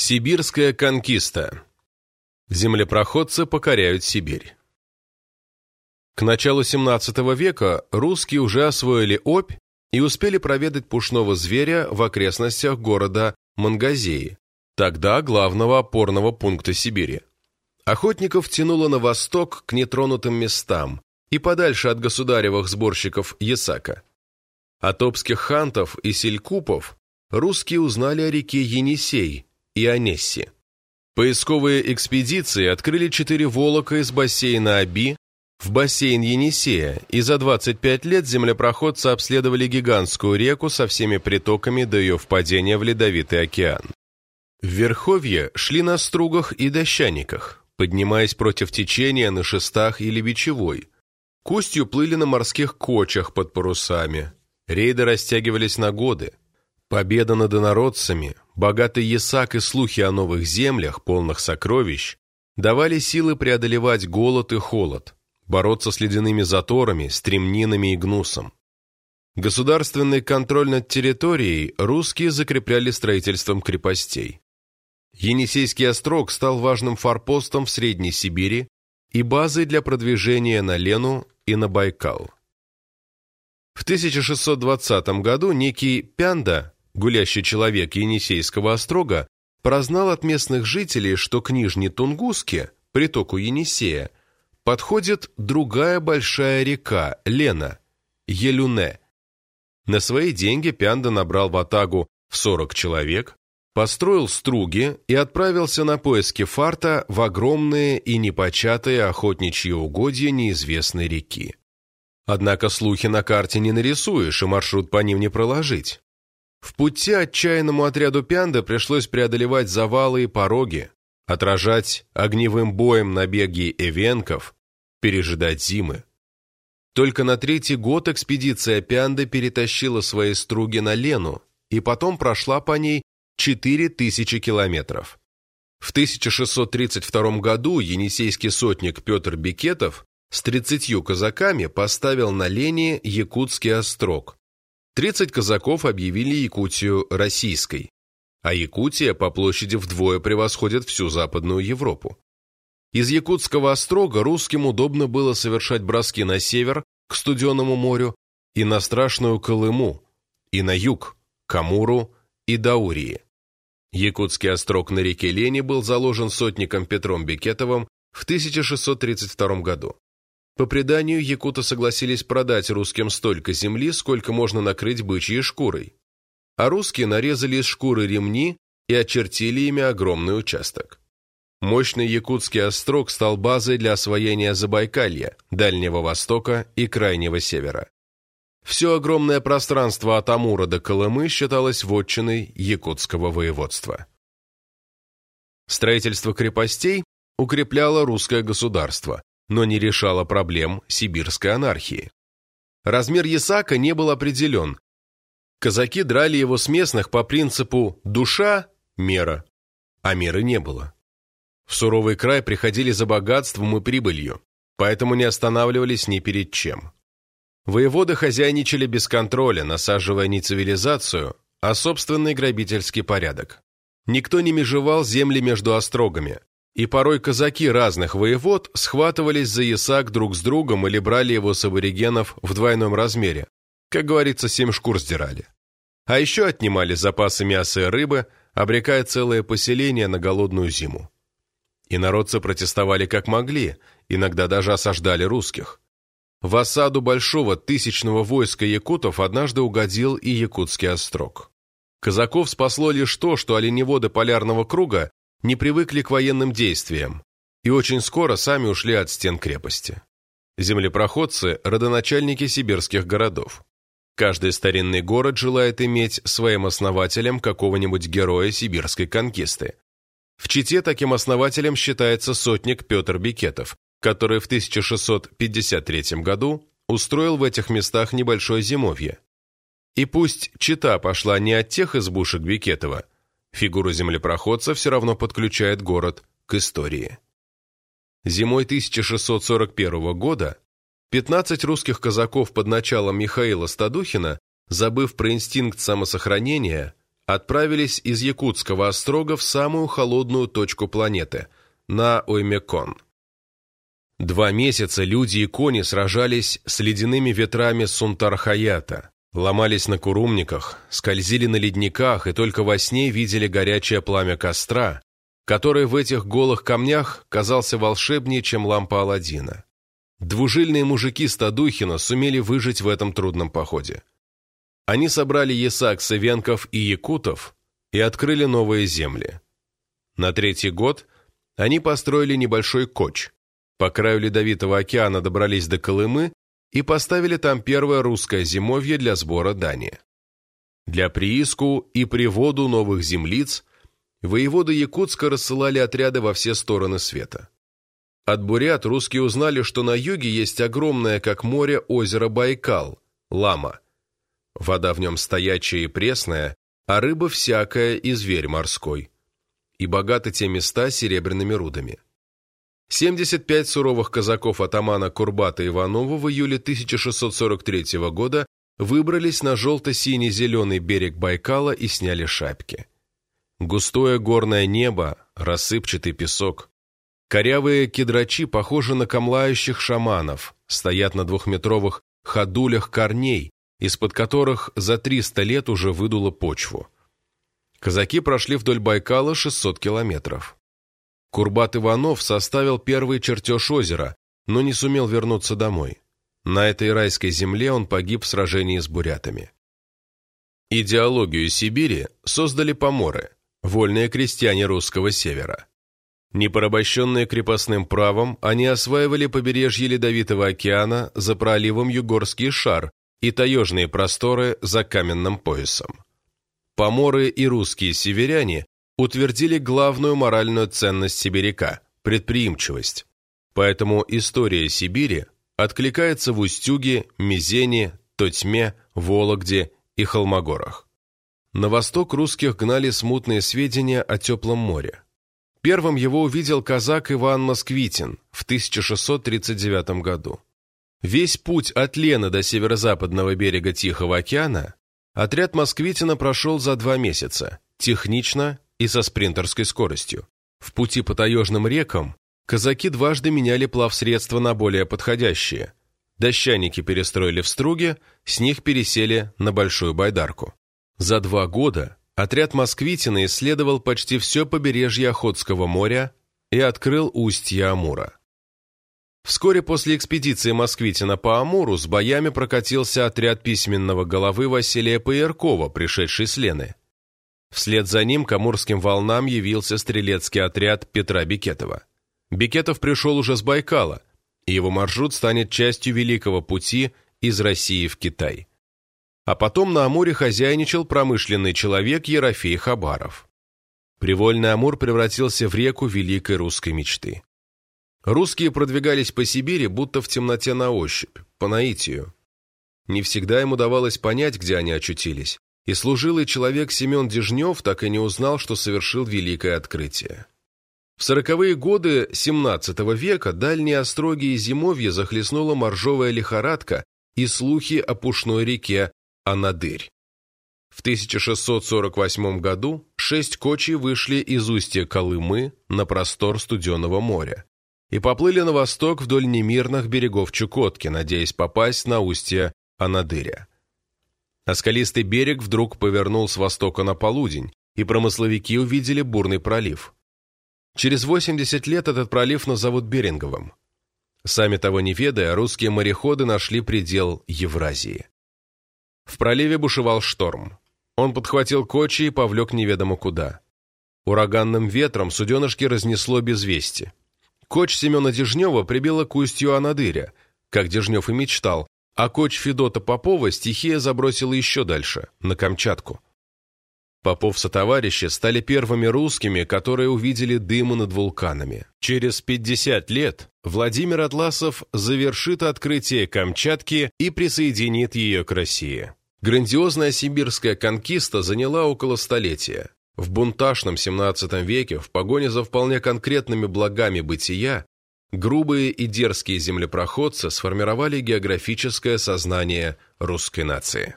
Сибирская конкиста. Землепроходцы покоряют Сибирь. К началу XVII века русские уже освоили Обь и успели проведать пушного зверя в окрестностях города Мангазеи, тогда главного опорного пункта Сибири. Охотников тянуло на восток к нетронутым местам и подальше от государевых сборщиков Ясака. От обских хантов и селькупов русские узнали о реке Енисей – и Онесси. Поисковые экспедиции открыли четыре волока из бассейна Аби в бассейн Енисея, и за 25 лет землепроходцы обследовали гигантскую реку со всеми притоками до ее впадения в Ледовитый океан. В Верховье шли на стругах и дощаниках, поднимаясь против течения на шестах или бичевой. К устью плыли на морских кочах под парусами. Рейды растягивались на годы. Победа над инородцами, богатый ясак и слухи о новых землях, полных сокровищ, давали силы преодолевать голод и холод, бороться с ледяными заторами, стремнинами и гнусом. Государственный контроль над территорией русские закрепляли строительством крепостей. Енисейский острог стал важным форпостом в Средней Сибири и базой для продвижения на Лену и на Байкал. В 1620 году некий Пянда гулящий человек Енисейского острога, прознал от местных жителей, что к Нижней Тунгуске, притоку Енисея, подходит другая большая река, Лена, Елюне. На свои деньги Пянда набрал в Атагу в 40 человек, построил струги и отправился на поиски фарта в огромные и непочатые охотничьи угодья неизвестной реки. Однако слухи на карте не нарисуешь и маршрут по ним не проложить. В пути отчаянному отряду Пянда пришлось преодолевать завалы и пороги, отражать огневым боем набеги эвенков, пережидать зимы. Только на третий год экспедиция Пянда перетащила свои струги на Лену и потом прошла по ней 4000 километров. В 1632 году енисейский сотник Петр Бекетов с 30 казаками поставил на Лене Якутский острог, 30 казаков объявили Якутию российской, а Якутия по площади вдвое превосходит всю Западную Европу. Из Якутского острога русским удобно было совершать броски на север, к Студенному морю, и на страшную Колыму, и на юг, к Амуру и Даурии. Якутский острог на реке Лени был заложен сотником Петром Бекетовым в 1632 году. По преданию, якуты согласились продать русским столько земли, сколько можно накрыть бычьей шкурой. А русские нарезали из шкуры ремни и очертили ими огромный участок. Мощный якутский острог стал базой для освоения Забайкалья, Дальнего Востока и Крайнего Севера. Все огромное пространство от Амура до Колымы считалось вотчиной якутского воеводства. Строительство крепостей укрепляло русское государство, но не решала проблем сибирской анархии. Размер ясака не был определен. Казаки драли его с местных по принципу «душа – мера», а меры не было. В суровый край приходили за богатством и прибылью, поэтому не останавливались ни перед чем. Воеводы хозяйничали без контроля, насаживая не цивилизацию, а собственный грабительский порядок. Никто не межевал земли между острогами, и порой казаки разных воевод схватывались за ясак друг с другом или брали его с аборигенов в двойном размере. Как говорится, семь шкур сдирали. А еще отнимали запасы мяса и рыбы, обрекая целое поселение на голодную зиму. И народцы протестовали как могли, иногда даже осаждали русских. В осаду большого тысячного войска якутов однажды угодил и якутский острог. Казаков спасло лишь то, что оленеводы полярного круга не привыкли к военным действиям и очень скоро сами ушли от стен крепости. Землепроходцы – родоначальники сибирских городов. Каждый старинный город желает иметь своим основателем какого-нибудь героя сибирской конкисты. В Чите таким основателем считается сотник Петр Бикетов, который в 1653 году устроил в этих местах небольшое зимовье. И пусть Чита пошла не от тех избушек Бикетова – Фигура землепроходца все равно подключает город к истории. Зимой 1641 года 15 русских казаков под началом Михаила Стадухина, забыв про инстинкт самосохранения, отправились из Якутского острога в самую холодную точку планеты – на Оймекон. Два месяца люди и кони сражались с ледяными ветрами Сунтархаята, ломались на курумниках, скользили на ледниках и только во сне видели горячее пламя костра, который в этих голых камнях казался волшебнее, чем лампа Аладдина. Двужильные мужики Стадухина сумели выжить в этом трудном походе. Они собрали ясак, савенков и якутов и открыли новые земли. На третий год – они построили небольшой коч. По краю Ледовитого океана добрались до Колымы и поставили там первое русское зимовье для сбора дани. Для прииску и приводу новых землиц воеводы Якутска рассылали отряды во все стороны света. От бурят русские узнали, что на юге есть огромное, как море, озеро Байкал, Лама. Вода в нем стоячая и пресная, а рыба всякая и зверь морской и богаты те места серебряными рудами. 75 суровых казаков атамана Курбата Иванова в июле 1643 года выбрались на желто-синий-зеленый берег Байкала и сняли шапки. Густое горное небо, рассыпчатый песок. Корявые кедрачи похожи на камлающих шаманов, стоят на двухметровых ходулях корней, из-под которых за 300 лет уже выдуло почву. Казаки прошли вдоль Байкала 600 километров. Курбат Иванов составил первый чертеж озера, но не сумел вернуться домой. На этой райской земле он погиб в сражении с бурятами. Идеологию Сибири создали поморы, вольные крестьяне русского севера. Непорабощенные крепостным правом, они осваивали побережье Ледовитого океана за проливом Югорский шар и таежные просторы за каменным поясом поморы и русские северяне утвердили главную моральную ценность сибиряка – предприимчивость. Поэтому история Сибири откликается в Устюге, Мизене, Тотьме, Вологде и Холмогорах. На восток русских гнали смутные сведения о теплом море. Первым его увидел казак Иван Москвитин в 1639 году. Весь путь от Лены до северо-западного берега Тихого океана Отряд Москвитина прошел за два месяца, технично и со спринтерской скоростью. В пути по таежным рекам казаки дважды меняли плавсредства на более подходящие. Дощаники перестроили в струге, с них пересели на Большую Байдарку. За два года отряд Москвитина исследовал почти все побережье Охотского моря и открыл устье Амура. Вскоре после экспедиции Москвитина по Амуру с боями прокатился отряд письменного головы Василия Паяркова, пришедший с Лены. Вслед за ним к амурским волнам явился стрелецкий отряд Петра Бекетова. Бекетов пришел уже с Байкала, и его маршрут станет частью Великого пути из России в Китай. А потом на Амуре хозяйничал промышленный человек Ерофей Хабаров. Привольный Амур превратился в реку великой русской мечты. Русские продвигались по Сибири, будто в темноте на ощупь, по наитию. Не всегда им удавалось понять, где они очутились, и служилый человек Семен Дежнев так и не узнал, что совершил великое открытие. В сороковые годы XVII века дальние остроги и зимовье захлестнула моржовая лихорадка и слухи о пушной реке Анадырь. В 1648 году шесть кочей вышли из устья Колымы на простор Студенного моря и поплыли на восток вдоль немирных берегов Чукотки, надеясь попасть на устье Анадыря. А скалистый берег вдруг повернул с востока на полудень, и промысловики увидели бурный пролив. Через 80 лет этот пролив назовут Беринговым. Сами того не ведая, русские мореходы нашли предел Евразии. В проливе бушевал шторм. Он подхватил кочи и повлек неведомо куда. Ураганным ветром суденышки разнесло без вести. Коч Семена Дежнева прибила к устью Анадыря, как Дежнев и мечтал, а коч Федота Попова стихия забросила еще дальше, на Камчатку. Попов со товарищи стали первыми русскими, которые увидели дымы над вулканами. Через 50 лет Владимир Атласов завершит открытие Камчатки и присоединит ее к России. Грандиозная сибирская конкиста заняла около столетия. В бунтажном XVII веке, в погоне за вполне конкретными благами бытия, грубые и дерзкие землепроходцы сформировали географическое сознание русской нации.